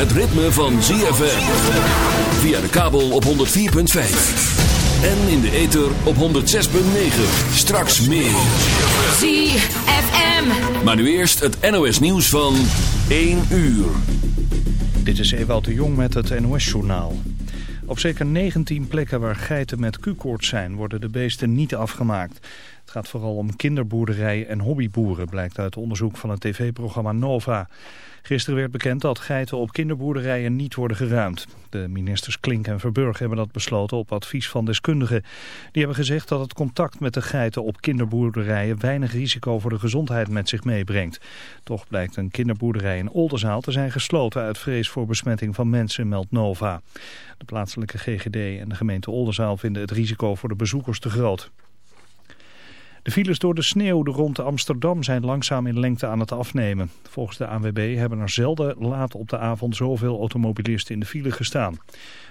Het ritme van ZFM. Via de kabel op 104.5. En in de ether op 106.9. Straks meer. ZFM. Maar nu eerst het NOS nieuws van 1 uur. Dit is Ewout de Jong met het NOS-journaal. Op zeker 19 plekken waar geiten met Q-koorts zijn, worden de beesten niet afgemaakt. Het gaat vooral om kinderboerderijen en hobbyboeren, blijkt uit onderzoek van het tv-programma Nova. Gisteren werd bekend dat geiten op kinderboerderijen niet worden geruimd. De ministers Klink en Verburg hebben dat besloten op advies van deskundigen. Die hebben gezegd dat het contact met de geiten op kinderboerderijen weinig risico voor de gezondheid met zich meebrengt. Toch blijkt een kinderboerderij in Oldenzaal te zijn gesloten uit vrees voor besmetting van mensen, meldt Nova. De plaatselijke GGD en de gemeente Oldenzaal vinden het risico voor de bezoekers te groot. De files door de sneeuw rond Amsterdam zijn langzaam in lengte aan het afnemen. Volgens de ANWB hebben er zelden laat op de avond zoveel automobilisten in de file gestaan.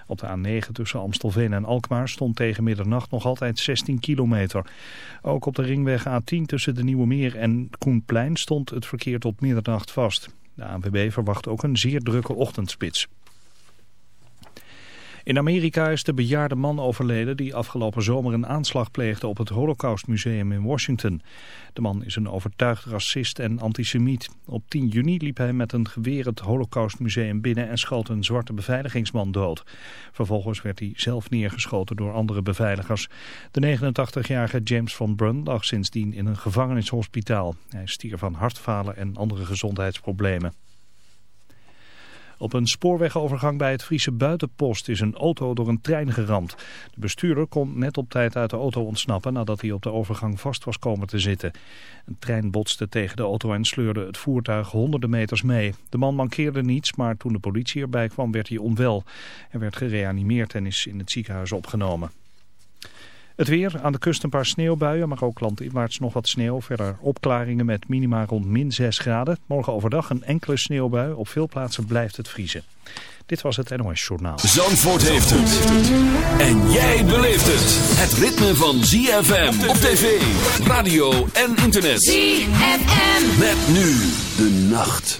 Op de A9 tussen Amstelveen en Alkmaar stond tegen middernacht nog altijd 16 kilometer. Ook op de ringweg A10 tussen de Nieuwe Meer en Koenplein stond het verkeer tot middernacht vast. De ANWB verwacht ook een zeer drukke ochtendspits. In Amerika is de bejaarde man overleden die afgelopen zomer een aanslag pleegde op het Holocaustmuseum in Washington. De man is een overtuigd racist en antisemiet. Op 10 juni liep hij met een geweer het Holocaustmuseum binnen en schoot een zwarte beveiligingsman dood. Vervolgens werd hij zelf neergeschoten door andere beveiligers. De 89-jarige James von Brunn lag sindsdien in een gevangenishospitaal. Hij stierf van hartfalen en andere gezondheidsproblemen. Op een spoorwegovergang bij het Friese Buitenpost is een auto door een trein geramd. De bestuurder kon net op tijd uit de auto ontsnappen nadat hij op de overgang vast was komen te zitten. Een trein botste tegen de auto en sleurde het voertuig honderden meters mee. De man mankeerde niets, maar toen de politie erbij kwam werd hij onwel. Hij werd gereanimeerd en is in het ziekenhuis opgenomen. Het weer, aan de kust een paar sneeuwbuien, maar ook landinwaarts nog wat sneeuw. Verder opklaringen met minima rond min 6 graden. Morgen overdag een enkele sneeuwbui. Op veel plaatsen blijft het vriezen. Dit was het NOS Journaal. Zandvoort heeft het. En jij beleeft het. Het ritme van ZFM op tv, radio en internet. ZFM. Met nu de nacht.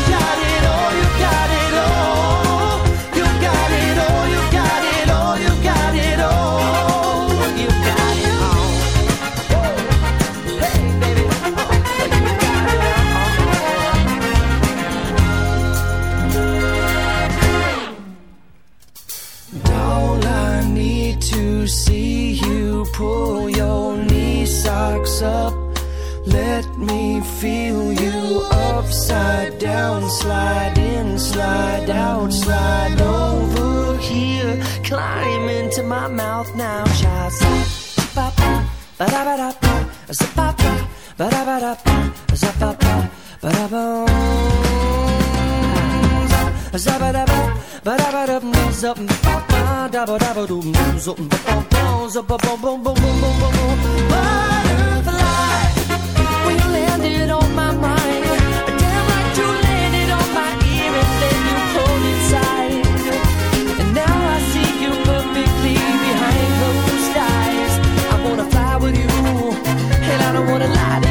Butterfly, we landed on my mind. wanna lie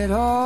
it all.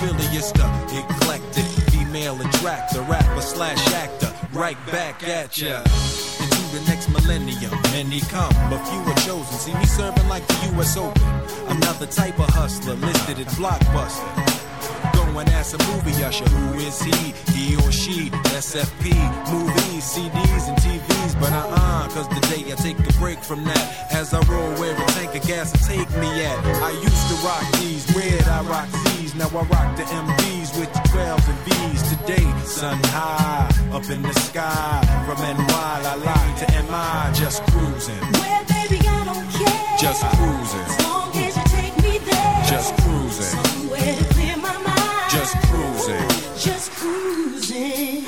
It's the eclectic female attractor, rapper slash actor, right back at ya. Into the next millennium, many come, but few are chosen. See me serving like the U.S. Open. Another type of hustler listed at Blockbuster. Go and ask a movie usher, who is he? He or she? SFP, movies, CDs, and TVs. But uh-uh, cause today I take a break from that. As I roll where a tank of gas will take me at. I used to rock these, red, I rock these. Now I rock the MDs with the 12s and V's. Today, sun high, up in the sky. From NY, I lie to MI, just cruising. Well, baby, I don't care. Just cruising. As long as you take me there. Just cruising. Somewhere to clear my mind. Just cruising. Just cruising.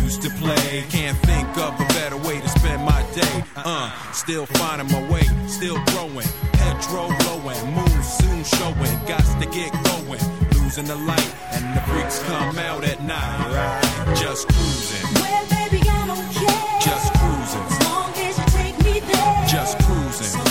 used to play. Can't think of a better way to spend my day. Uh, still finding my way, still growing. Petrol blowing, moon soon showing. Got to get going. Losing the light, and the freaks come out at night. Just cruising, Well, baby, I don't care. just cruising, As long as you take me there. just cruising,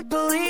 can't believe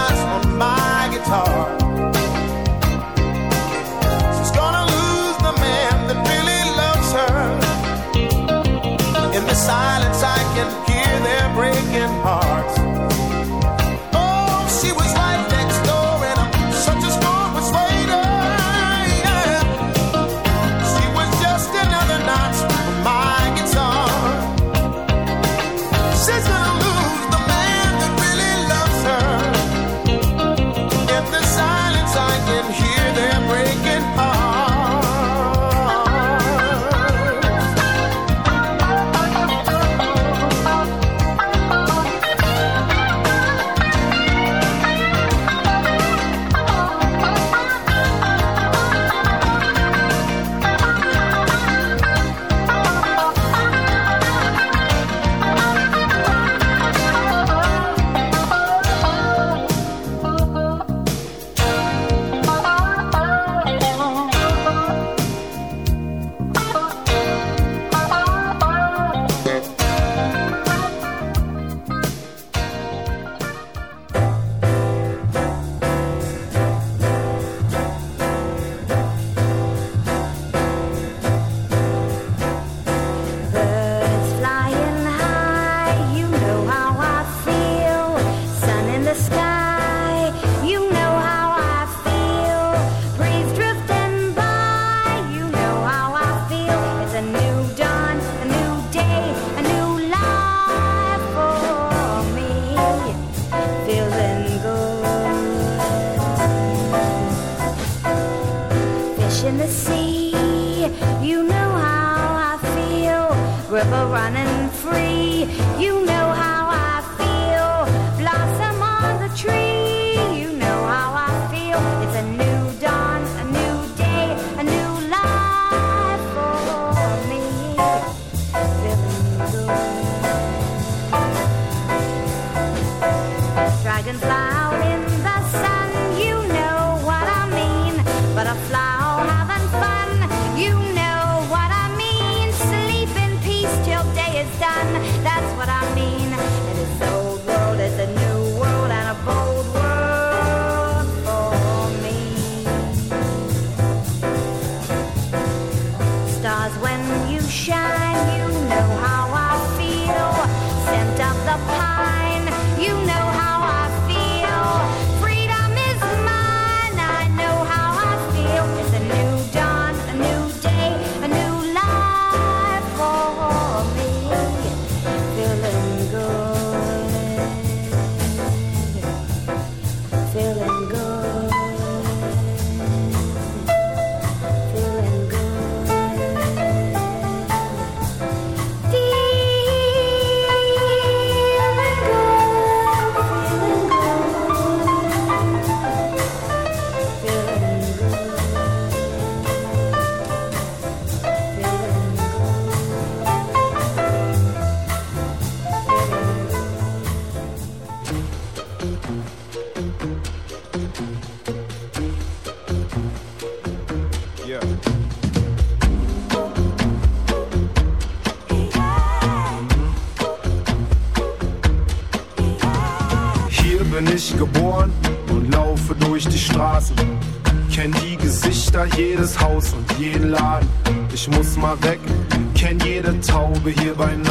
be here by now.